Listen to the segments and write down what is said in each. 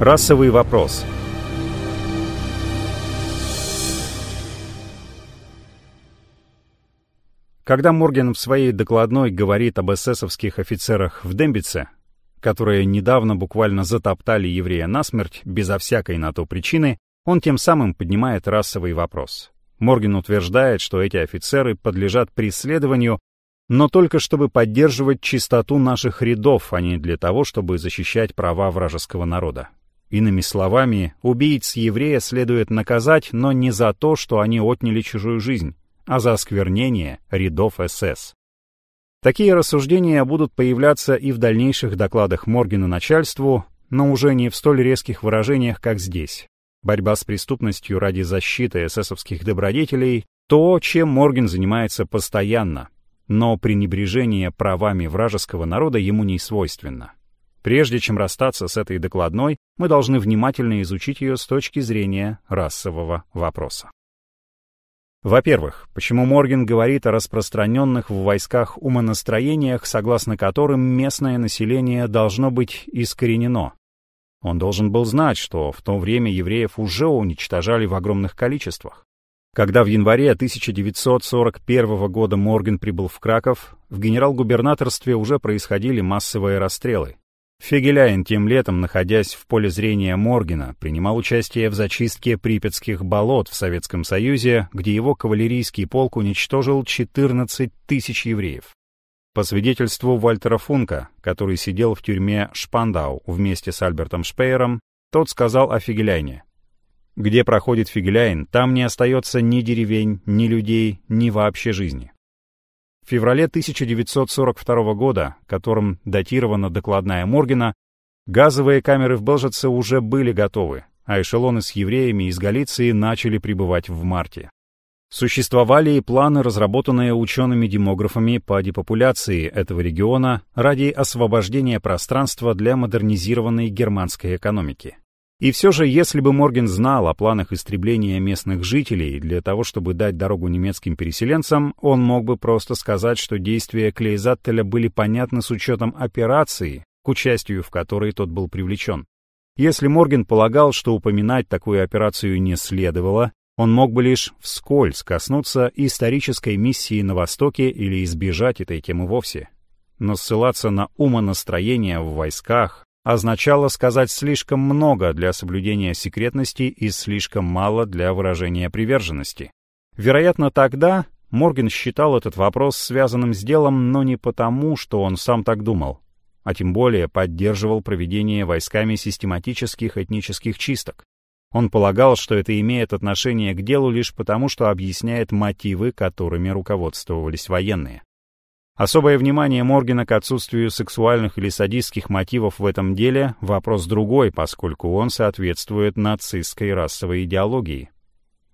Расовый вопрос. Когда Морген в своей докладной говорит об эсэсовских офицерах в Дембице, которые недавно буквально затоптали еврея насмерть безо всякой на то причины, он тем самым поднимает расовый вопрос. Морген утверждает, что эти офицеры подлежат преследованию, но только чтобы поддерживать чистоту наших рядов, а не для того, чтобы защищать права вражеского народа. Иными словами, убийц еврея следует наказать, но не за то, что они отняли чужую жизнь, а за осквернение рядов СС. Такие рассуждения будут появляться и в дальнейших докладах Моргена начальству, но уже не в столь резких выражениях, как здесь. Борьба с преступностью ради защиты эсэсовских добродетелей — то, чем Морген занимается постоянно, но пренебрежение правами вражеского народа ему не свойственно. Прежде чем расстаться с этой докладной, мы должны внимательно изучить ее с точки зрения расового вопроса. Во-первых, почему Морген говорит о распространенных в войсках умонастроениях, согласно которым местное население должно быть искоренено? Он должен был знать, что в то время евреев уже уничтожали в огромных количествах. Когда в январе 1941 года Морген прибыл в Краков, в генерал-губернаторстве уже происходили массовые расстрелы. Фегеляйн тем летом, находясь в поле зрения Моргена, принимал участие в зачистке припятских болот в Советском Союзе, где его кавалерийский полк уничтожил 14 тысяч евреев. По свидетельству Вальтера Функа, который сидел в тюрьме Шпандау вместе с Альбертом Шпеером, тот сказал о Фигеляйне. «Где проходит Фигеляйн, там не остается ни деревень, ни людей, ни вообще жизни. В феврале 1942 года, которым датирована докладная Моргена, газовые камеры в Белжице уже были готовы, а эшелоны с евреями из Галиции начали прибывать в марте. Существовали и планы, разработанные учеными-демографами по депопуляции этого региона ради освобождения пространства для модернизированной германской экономики. И все же, если бы Морген знал о планах истребления местных жителей для того, чтобы дать дорогу немецким переселенцам, он мог бы просто сказать, что действия Клейзаттеля были понятны с учетом операции, к участию в которой тот был привлечен. Если Морген полагал, что упоминать такую операцию не следовало, он мог бы лишь вскользь коснуться исторической миссии на Востоке или избежать этой темы вовсе. Но ссылаться на умонастроение в войсках, означало сказать слишком много для соблюдения секретности и слишком мало для выражения приверженности. Вероятно, тогда Морген считал этот вопрос связанным с делом, но не потому, что он сам так думал, а тем более поддерживал проведение войсками систематических этнических чисток. Он полагал, что это имеет отношение к делу лишь потому, что объясняет мотивы, которыми руководствовались военные. Особое внимание Моргена к отсутствию сексуальных или садистских мотивов в этом деле — вопрос другой, поскольку он соответствует нацистской расовой идеологии.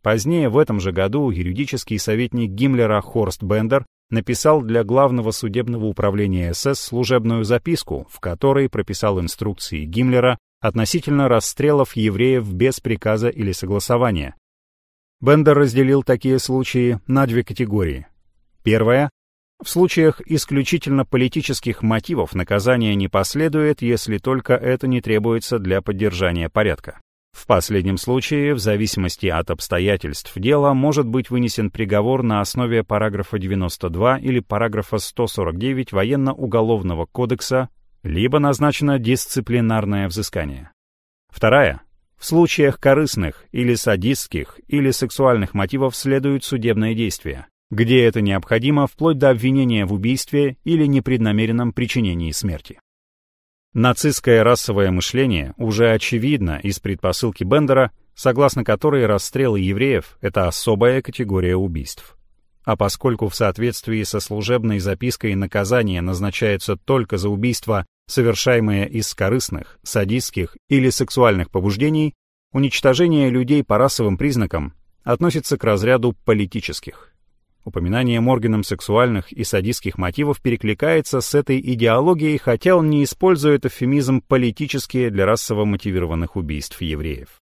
Позднее в этом же году юридический советник Гиммлера Хорст Бендер написал для Главного судебного управления СС служебную записку, в которой прописал инструкции Гиммлера относительно расстрелов евреев без приказа или согласования. Бендер разделил такие случаи на две категории. Первая в случаях исключительно политических мотивов наказание не последует, если только это не требуется для поддержания порядка. В последнем случае, в зависимости от обстоятельств дела, может быть вынесен приговор на основе параграфа 92 или параграфа 149 Военно-уголовного кодекса, либо назначено дисциплинарное взыскание. Вторая. В случаях корыстных или садистских или сексуальных мотивов следуют судебные действия где это необходимо вплоть до обвинения в убийстве или непреднамеренном причинении смерти. Нацистское расовое мышление уже очевидно из предпосылки Бендера, согласно которой расстрелы евреев — это особая категория убийств. А поскольку в соответствии со служебной запиской наказание назначается только за убийства, совершаемые из корыстных, садистских или сексуальных побуждений, уничтожение людей по расовым признакам относится к разряду политических. Упоминание Морганом сексуальных и садистских мотивов перекликается с этой идеологией, хотя он не использует эвфемизм «политические» для расово мотивированных убийств евреев.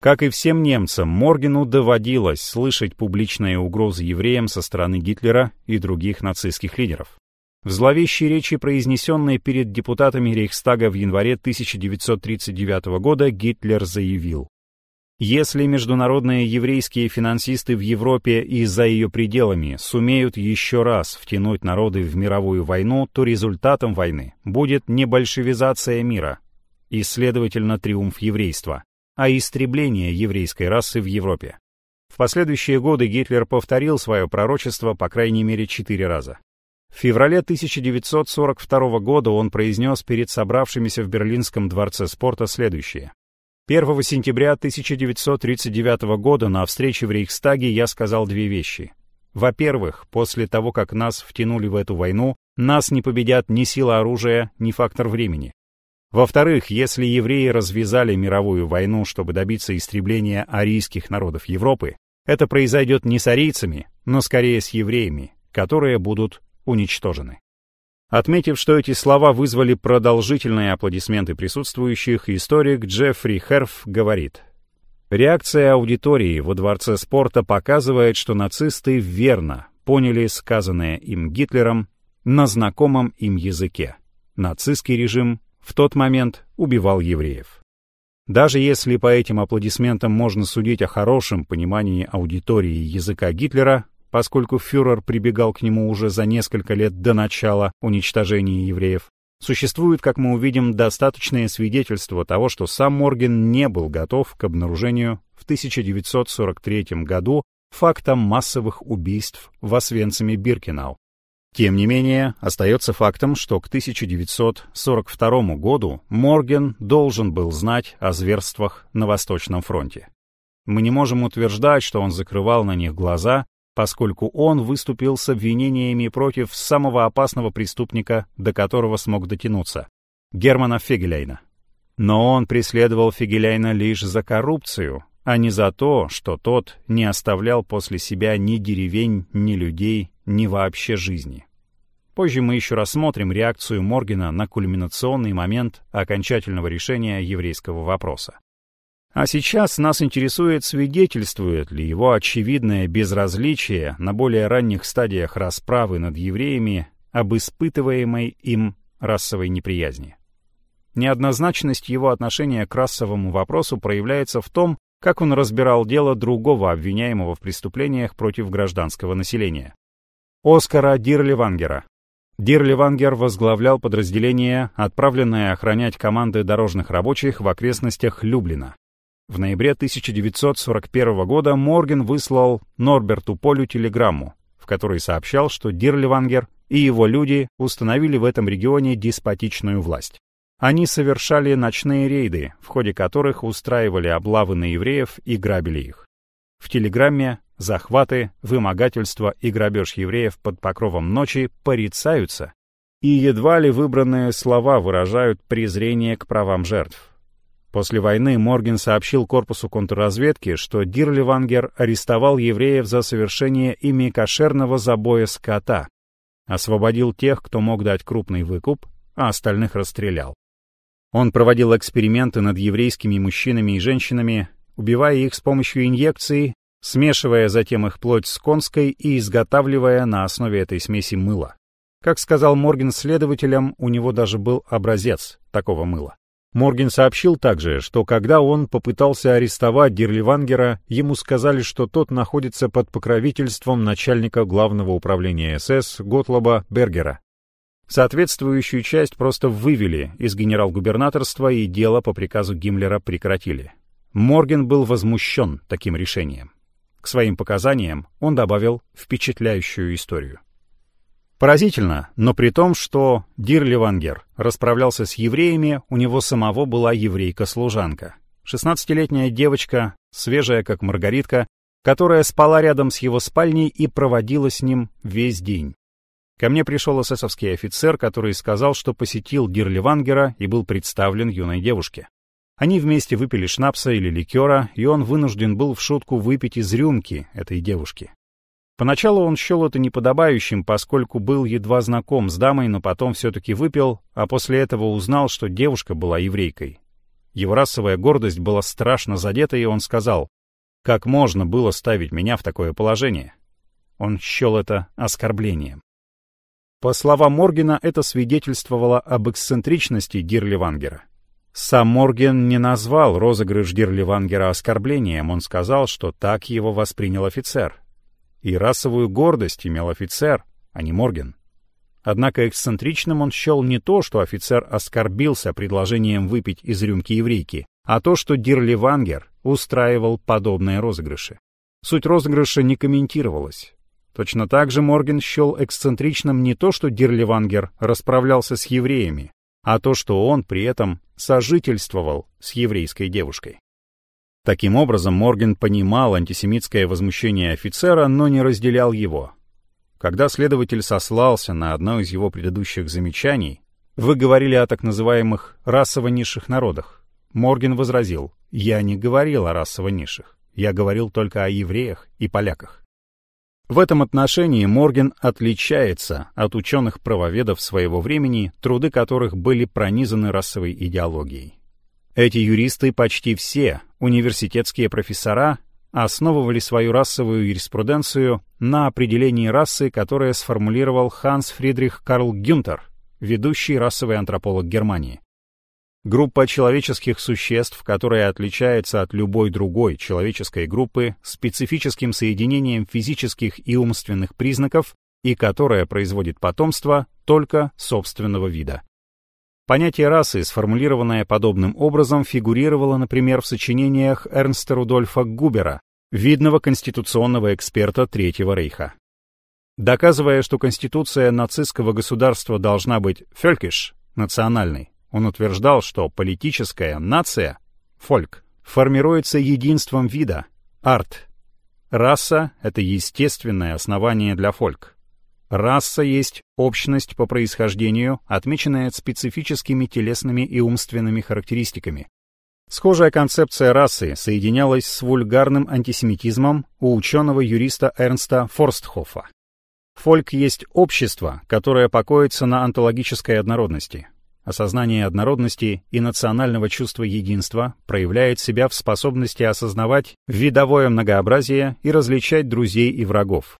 Как и всем немцам, Моргену доводилось слышать публичные угрозы евреям со стороны Гитлера и других нацистских лидеров. В зловещей речи, произнесенной перед депутатами Рейхстага в январе 1939 года, Гитлер заявил если международные еврейские финансисты в Европе и за ее пределами сумеют еще раз втянуть народы в мировую войну, то результатом войны будет не большевизация мира и, следовательно, триумф еврейства, а истребление еврейской расы в Европе. В последующие годы Гитлер повторил свое пророчество по крайней мере четыре раза. В феврале 1942 года он произнес перед собравшимися в Берлинском дворце спорта следующее. 1 сентября 1939 года на встрече в Рейхстаге я сказал две вещи. Во-первых, после того, как нас втянули в эту войну, нас не победят ни сила оружия, ни фактор времени. Во-вторых, если евреи развязали мировую войну, чтобы добиться истребления арийских народов Европы, это произойдет не с арийцами, но скорее с евреями, которые будут уничтожены. Отметив, что эти слова вызвали продолжительные аплодисменты присутствующих, историк Джеффри Херф говорит, «Реакция аудитории во Дворце спорта показывает, что нацисты верно поняли сказанное им Гитлером на знакомом им языке. Нацистский режим в тот момент убивал евреев. Даже если по этим аплодисментам можно судить о хорошем понимании аудитории языка Гитлера, поскольку фюрер прибегал к нему уже за несколько лет до начала уничтожения евреев, существует, как мы увидим, достаточное свидетельство того, что сам Морген не был готов к обнаружению в 1943 году факта массовых убийств в Освенциме-Биркенау. Тем не менее, остается фактом, что к 1942 году Морген должен был знать о зверствах на Восточном фронте. Мы не можем утверждать, что он закрывал на них глаза поскольку он выступил с обвинениями против самого опасного преступника, до которого смог дотянуться — Германа Фегеляйна. Но он преследовал Фегеляйна лишь за коррупцию, а не за то, что тот не оставлял после себя ни деревень, ни людей, ни вообще жизни. Позже мы еще рассмотрим реакцию Моргена на кульминационный момент окончательного решения еврейского вопроса. А сейчас нас интересует, свидетельствует ли его очевидное безразличие на более ранних стадиях расправы над евреями об испытываемой им расовой неприязни. Неоднозначность его отношения к расовому вопросу проявляется в том, как он разбирал дело другого обвиняемого в преступлениях против гражданского населения. Оскара Дирливангера. Дирливангер возглавлял подразделение, отправленное охранять команды дорожных рабочих в окрестностях Люблина. В ноябре 1941 года Морген выслал Норберту Полю телеграмму, в которой сообщал, что Дирливангер и его люди установили в этом регионе деспотичную власть. Они совершали ночные рейды, в ходе которых устраивали облавы на евреев и грабили их. В телеграмме захваты, вымогательство и грабеж евреев под покровом ночи порицаются, и едва ли выбранные слова выражают презрение к правам жертв. После войны Морген сообщил корпусу контрразведки, что Дирливангер арестовал евреев за совершение ими кошерного забоя скота, освободил тех, кто мог дать крупный выкуп, а остальных расстрелял. Он проводил эксперименты над еврейскими мужчинами и женщинами, убивая их с помощью инъекций, смешивая затем их плоть с конской и изготавливая на основе этой смеси мыло. Как сказал Морген следователям, у него даже был образец такого мыла. Морген сообщил также, что когда он попытался арестовать Дирливангера, ему сказали, что тот находится под покровительством начальника главного управления СС Готлоба Бергера. Соответствующую часть просто вывели из генерал-губернаторства и дело по приказу Гиммлера прекратили. Морген был возмущен таким решением. К своим показаниям он добавил впечатляющую историю. Поразительно, но при том, что Дирливангер расправлялся с евреями, у него самого была еврейка-служанка. 16-летняя девочка, свежая как маргаритка, которая спала рядом с его спальней и проводила с ним весь день. Ко мне пришел эсэсовский офицер, который сказал, что посетил Дирливангера и был представлен юной девушке. Они вместе выпили шнапса или ликера, и он вынужден был в шутку выпить из рюмки этой девушки. Поначалу он счел это неподобающим, поскольку был едва знаком с дамой, но потом все-таки выпил, а после этого узнал, что девушка была еврейкой. Его расовая гордость была страшно задета, и он сказал, «Как можно было ставить меня в такое положение?» Он счел это оскорблением. По словам Моргена, это свидетельствовало об эксцентричности Дирливангера. Сам Морген не назвал розыгрыш Дирливангера оскорблением, он сказал, что так его воспринял офицер. И расовую гордость имел офицер, а не Морген. Однако эксцентричным он счел не то, что офицер оскорбился предложением выпить из рюмки еврейки, а то, что Дирливангер устраивал подобные розыгрыши. Суть розыгрыша не комментировалась. Точно так же Морген счел эксцентричным не то, что Дирливангер расправлялся с евреями, а то, что он при этом сожительствовал с еврейской девушкой. Таким образом, Морген понимал антисемитское возмущение офицера, но не разделял его. Когда следователь сослался на одно из его предыдущих замечаний, вы говорили о так называемых расово низших народах. Морген возразил, я не говорил о расово низших, я говорил только о евреях и поляках. В этом отношении Морген отличается от ученых-правоведов своего времени, труды которых были пронизаны расовой идеологией. Эти юристы почти все, университетские профессора, основывали свою расовую юриспруденцию на определении расы, которое сформулировал Ханс Фридрих Карл Гюнтер, ведущий расовый антрополог Германии. Группа человеческих существ, которая отличается от любой другой человеческой группы специфическим соединением физических и умственных признаков и которая производит потомство только собственного вида. Понятие расы, сформулированное подобным образом, фигурировало, например, в сочинениях Эрнста Рудольфа Губера, видного конституционного эксперта Третьего Рейха. Доказывая, что конституция нацистского государства должна быть «фелькиш» — национальной, он утверждал, что политическая нация, фольк, формируется единством вида, арт. Раса — это естественное основание для фольк. Раса есть общность по происхождению, отмеченная специфическими телесными и умственными характеристиками. Схожая концепция расы соединялась с вульгарным антисемитизмом у ученого-юриста Эрнста Форстхофа. Фольк есть общество, которое покоится на онтологической однородности, Осознание однородности и национального чувства единства проявляет себя в способности осознавать видовое многообразие и различать друзей и врагов.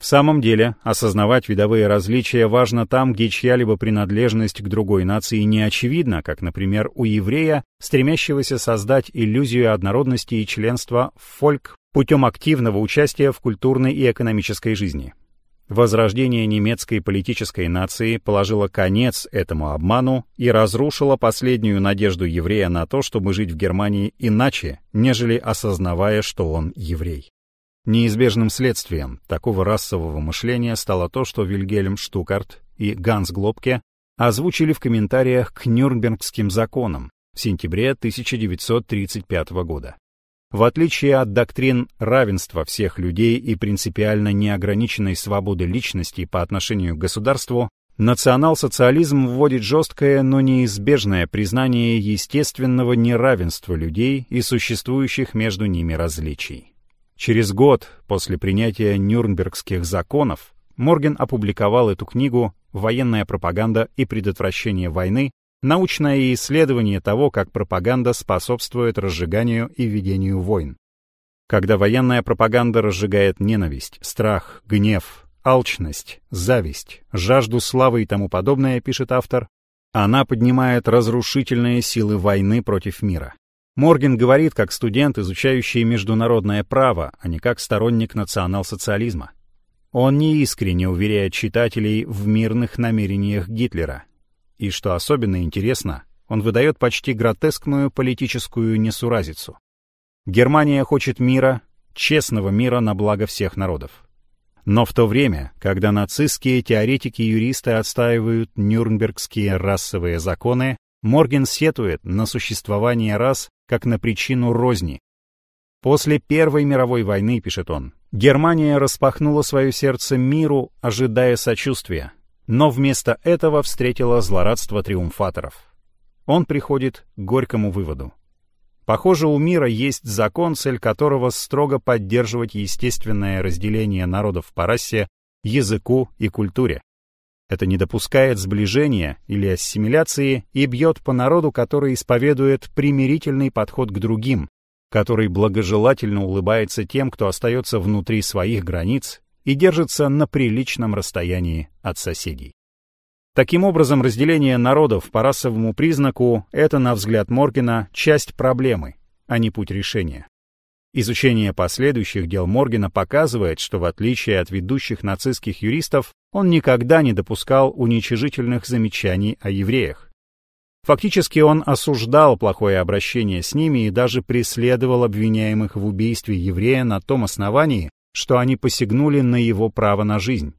В самом деле, осознавать видовые различия важно там, где чья-либо принадлежность к другой нации не очевидна, как, например, у еврея, стремящегося создать иллюзию однородности и членства в фольк путем активного участия в культурной и экономической жизни. Возрождение немецкой политической нации положило конец этому обману и разрушило последнюю надежду еврея на то, чтобы жить в Германии иначе, нежели осознавая, что он еврей. Неизбежным следствием такого расового мышления стало то, что Вильгельм Штукарт и Ганс Глобке озвучили в комментариях к Нюрнбергским законам в сентябре 1935 года. В отличие от доктрин равенства всех людей и принципиально неограниченной свободы личности по отношению к государству, национал-социализм вводит жесткое, но неизбежное признание естественного неравенства людей и существующих между ними различий. Через год после принятия Нюрнбергских законов Морген опубликовал эту книгу «Военная пропаганда и предотвращение войны», научное исследование того, как пропаганда способствует разжиганию и ведению войн. Когда военная пропаганда разжигает ненависть, страх, гнев, алчность, зависть, жажду славы и тому подобное, пишет автор, она поднимает разрушительные силы войны против мира. Морген говорит как студент, изучающий международное право, а не как сторонник национал-социализма. Он неискренне уверяет читателей в мирных намерениях Гитлера, и, что особенно интересно, он выдает почти гротескную политическую несуразицу. Германия хочет мира, честного мира на благо всех народов. Но в то время, когда нацистские теоретики-юристы отстаивают нюрнбергские расовые законы, Морген сетует на существование рас как на причину розни. После Первой мировой войны, пишет он, Германия распахнула свое сердце миру, ожидая сочувствия, но вместо этого встретила злорадство триумфаторов. Он приходит к горькому выводу. Похоже, у мира есть закон, цель которого строго поддерживать естественное разделение народов по расе, языку и культуре. Это не допускает сближения или ассимиляции и бьет по народу, который исповедует примирительный подход к другим, который благожелательно улыбается тем, кто остается внутри своих границ и держится на приличном расстоянии от соседей. Таким образом, разделение народов по расовому признаку – это, на взгляд Моргена, часть проблемы, а не путь решения. Изучение последующих дел Моргена показывает, что в отличие от ведущих нацистских юристов, он никогда не допускал уничижительных замечаний о евреях. Фактически он осуждал плохое обращение с ними и даже преследовал обвиняемых в убийстве еврея на том основании, что они посягнули на его право на жизнь.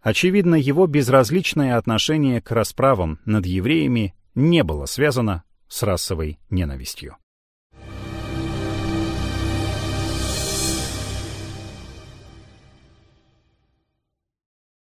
Очевидно, его безразличное отношение к расправам над евреями не было связано с расовой ненавистью.